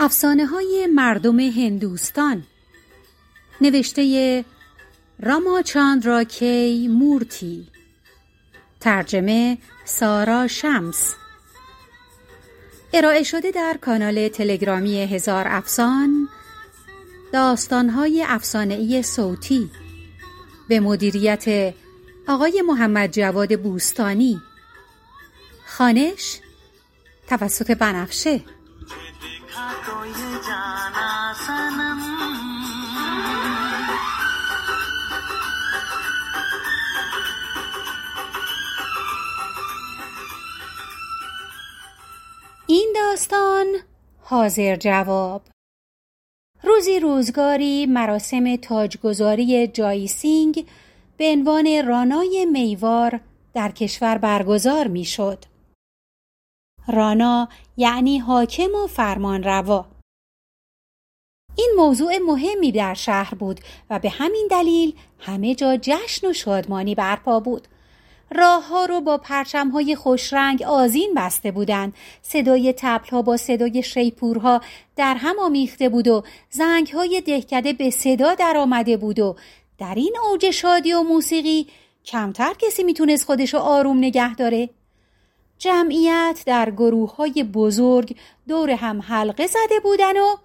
افسانه های مردم هندوستان. نوشته راما چاندرا کی مورتی. ترجمه سارا شمس. ارائه شده در کانال تلگرامی هزار افسان داستان های افسانه ای صوتی. به مدیریت آقای محمد جواد بوستانی. خانش توسط بنفشه. این داستان حاضر جواب. روزی روزگاری مراسم تاجگذاری جایسینگ به عنوان رانای میوار در کشور برگزار می‌شد. رانا یعنی حاکم و فرمان روا. این موضوع مهمی در شهر بود و به همین دلیل همه جا جشن و شادمانی برپا بود. راه ها رو با پرچم های خوشرنگ آزین بسته بودند. صدای تبل ها با صدای شیپورها در هم آمیخته بود و زنگ های دهکده به صدا در آمده بود و در این اوج شادی و موسیقی کمتر کسی می‌تونست خودش رو آروم نگه داره. جمعیت در گروه های بزرگ دور هم حلقه زده بودن و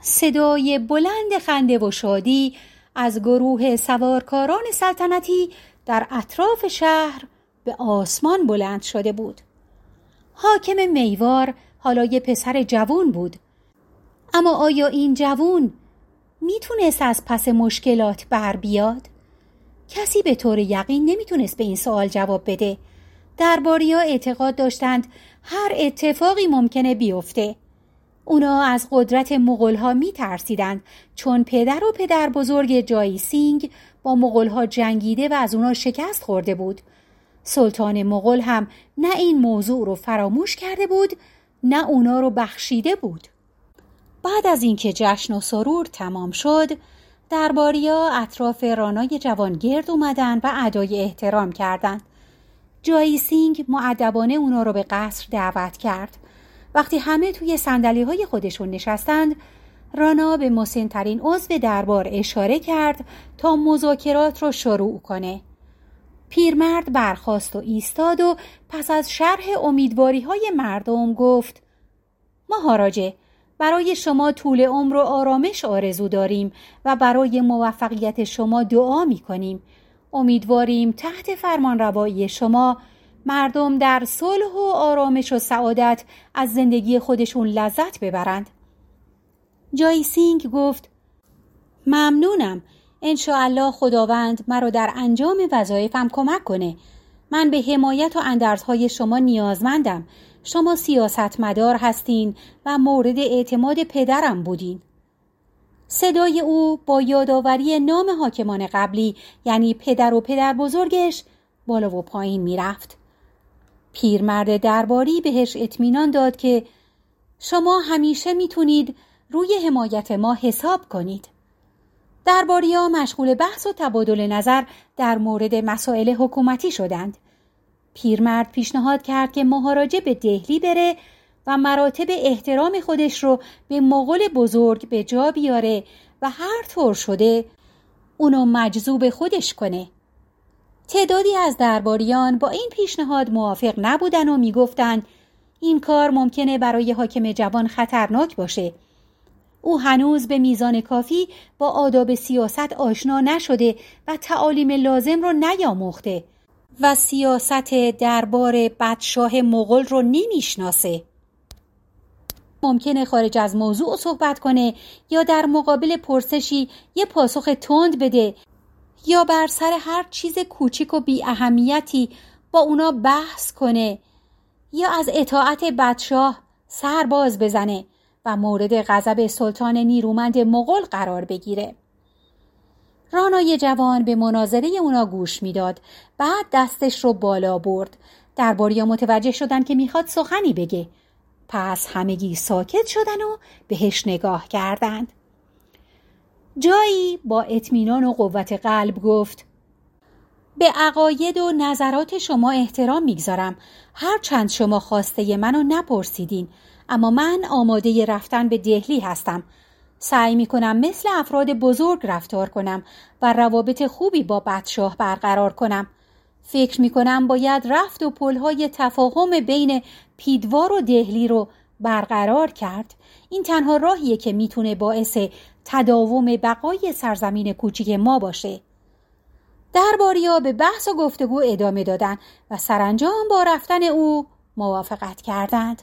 صدای بلند خنده و شادی از گروه سوارکاران سلطنتی در اطراف شهر به آسمان بلند شده بود. حاکم میوار حالا یه پسر جوون بود. اما آیا این جوون می‌تونست از پس مشکلات بر بیاد؟ کسی به طور یقین نمی‌تونست به این سوال جواب بده. درباری ها اعتقاد داشتند هر اتفاقی ممکنه بیفته. اونا از قدرت مغلها می ترسیدند چون پدر و پدر بزرگ جای سینگ با مغلها جنگیده و از اونا شکست خورده بود. سلطان مغل هم نه این موضوع رو فراموش کرده بود نه اونا رو بخشیده بود. بعد از اینکه جشن و سرور تمام شد درباریا اطراف رانای جوان گرد اومدن و ادای احترام کردند. جایی سینگ معدبانه اونا رو به قصر دعوت کرد. وقتی همه توی سندلی های خودشون نشستند رانا به مسنترین عضو دربار اشاره کرد تا مذاکرات رو شروع کنه. پیرمرد برخاست و ایستاد و پس از شرح امیدواری های مردم گفت مهاراجه برای شما طول عمر و آرامش آرزو داریم و برای موفقیت شما دعا می کنیم. امیدواریم تحت فرمان روایی شما مردم در صلح و آرامش و سعادت از زندگی خودشون لذت ببرند. جای سینگ گفت ممنونم. انشاءالله خداوند مرا در انجام وظایفم کمک کنه. من به حمایت و اندرزهای شما نیازمندم. شما سیاستمدار هستین و مورد اعتماد پدرم بودین. صدای او با یادآوری نام حاکمان قبلی یعنی پدر و پدر بزرگش بالا و پایین می‌رفت. پیرمرد درباری بهش اطمینان داد که شما همیشه می‌تونید روی حمایت ما حساب کنید. درباریا مشغول بحث و تبادل نظر در مورد مسائل حکومتی شدند. پیرمرد پیشنهاد کرد که مهاراجه به دهلی بره و مراتب احترام خودش رو به مغول بزرگ به جا بیاره و هر طور شده اونو مجذوب خودش کنه. تعدادی از درباریان با این پیشنهاد موافق نبودن و می‌گفتند این کار ممکنه برای حاکم جوان خطرناک باشه او هنوز به میزان کافی با آداب سیاست آشنا نشده و تعالیم لازم رو نیاموخته و سیاست دربار بدشاه مغل رو نمی‌شناسه. ممکنه خارج از موضوع صحبت کنه یا در مقابل پرسشی یه پاسخ تند بده یا بر سر هر چیز کوچیک و بی اهمیتی با اونا بحث کنه یا از اطاعت بدشاه سر باز بزنه. و مورد غضب سلطان نیرومند مغول قرار بگیره. رانای جوان به مناظره اونا گوش می‌داد. بعد دستش رو بالا برد. درباریا متوجه شدن که می‌خواد سخنی بگه. پس همگی ساکت شدن و بهش نگاه کردند. جایی با اطمینان و قوت قلب گفت به عقاید و نظرات شما احترام می‌گذارم. هر چند شما خواسته منو نپرسیدین. اما من آماده رفتن به دهلی هستم. سعی می کنم مثل افراد بزرگ رفتار کنم و روابط خوبی با بدشاه برقرار کنم. فکر می کنم باید رفت و پلهای تفاهم بین پیدوار و دهلی رو برقرار کرد. این تنها راهیه که می‌تونه باعث تداوم بقای سرزمین کوچیک ما باشه. درباریا به بحث و گفتگو ادامه دادن و سرانجام با رفتن او موافقت کردند.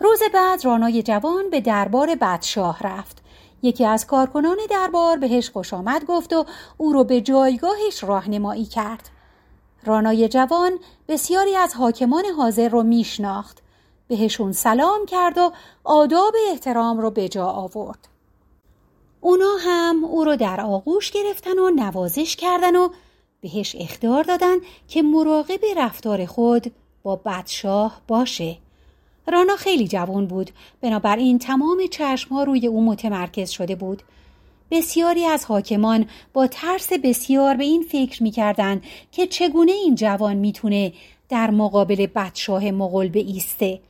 روز بعد رانای جوان به دربار بدشاه رفت. یکی از کارکنان دربار بهش خوش آمد گفت و او رو به جایگاهش راهنمایی کرد. رانای جوان بسیاری از حاکمان حاضر رو میشناخت. بهشون سلام کرد و آداب احترام رو به جا آورد. اونا هم او رو در آغوش گرفتن و نوازش کردن و بهش اختار دادن که مراقب رفتار خود با بدشاه باشه. رانا خیلی جوان بود. بنابراین تمام چشمها روی او متمرکز شده بود. بسیاری از حاکمان با ترس بسیار به این فکر می‌کردند که چگونه این جوان می‌تونه در مقابل بدشاه مغول ایسته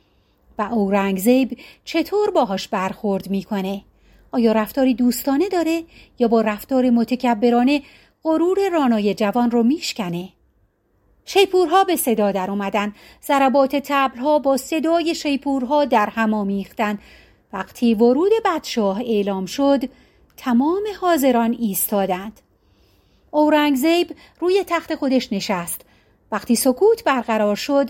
و اورنگزیب چطور باهاش برخورد می‌کنه؟ آیا رفتاری دوستانه داره یا با رفتار متکبرانه غرور رانای جوان رو میشکنه؟ شیپورها به صدا در اومدن. ضربات تبلها با صدای شیپورها در هم آمیختند وقتی ورود بدشاه اعلام شد تمام حاضران ایستادند. اورنگزیب روی تخت خودش نشست. وقتی سکوت برقرار شد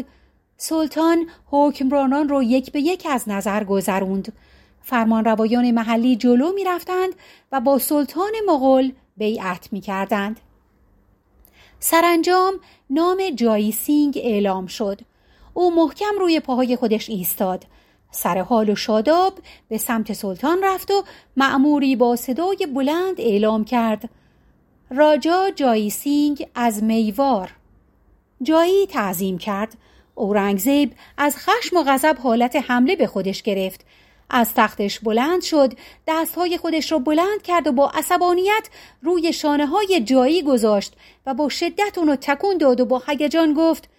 سلطان حکمرانان رو یک به یک از نظر گذروند. فرمانروایان محلی جلو می رفتند و با سلطان مغول بیعت می کردند. سرانجام نام جایی سینگ اعلام شد. او محکم روی پاهای خودش ایستاد. سر حال و شاداب به سمت سلطان رفت و معموری با صدای بلند اعلام کرد. راجا جایی سینگ از میوار. جایی تعظیم کرد. اورنگزیب از خشم و غضب حالت حمله به خودش گرفت از تختش بلند شد دستهای خودش را بلند کرد و با عصبانیت روی شانه های جایی گذاشت و با شدت اونو تکون داد و با هیجان گفت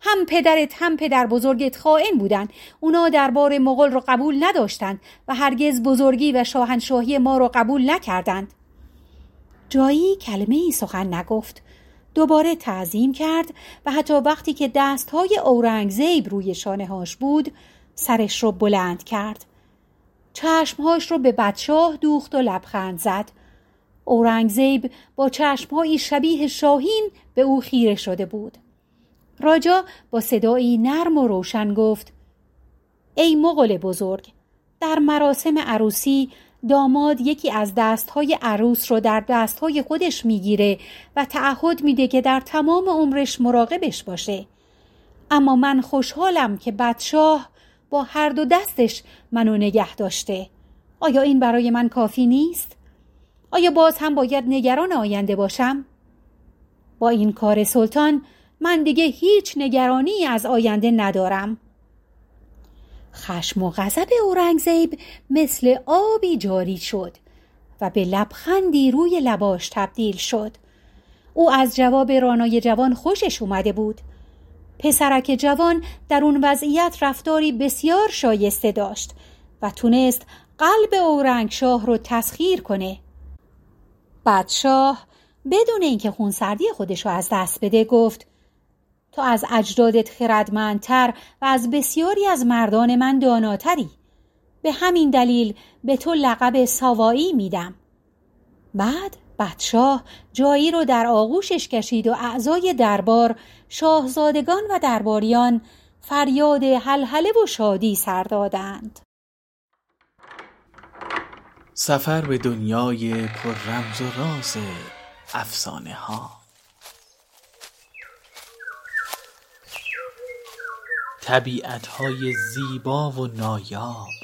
هم پدرت هم پدر بزرگت خائن بودن. اونا دربار مغل رو قبول نداشتند و هرگز بزرگی و شاهنشاهی ما رو قبول نکردند. جایی کلمه ای سخن نگفت. دوباره تعظیم کرد و حتی وقتی که دستهای اورنگزیب روی شانه هاش بود سرش رو بلند کرد. چشمهاش رو به بدشاه دوخت و لبخند زد. اورنگزیب با چشمهایی شبیه شاهین به او خیره شده بود. راجا با صدایی نرم و روشن گفت ای مغل بزرگ در مراسم عروسی داماد یکی از دستهای عروس رو در دستهای خودش می‌گیره و تعهد میده که در تمام عمرش مراقبش باشه. اما من خوشحالم که بدشاه با هر دو دستش منو نگه داشته آیا این برای من کافی نیست؟ آیا باز هم باید نگران آینده باشم؟ با این کار سلطان من دیگه هیچ نگرانی از آینده ندارم خشم و غضب اورنگزیب مثل آبی جاری شد و به لبخندی روی لباش تبدیل شد او از جواب رانای جوان خوشش اومده بود پسرک جوان در اون وضعیت رفتاری بسیار شایسته داشت و تونست قلب اورنگشاه رو تسخیر کنه. بدشاه بدون اینکه خونسردی خودش رو از دست بده گفت تو از اجدادت خردمندتر و از بسیاری از مردان من داناتری. به همین دلیل به تو لقب ساوایی میدم. بعد بدشاه جایی رو در آغوشش کشید و اعضای دربار شاهزادگان و درباریان فریاد حلحله و شادی سر دادند. سفر به دنیای پر رمز و راز افسانه ها طبیعت های زیبا و نایاب.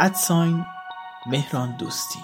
ادساین مهران دوستی.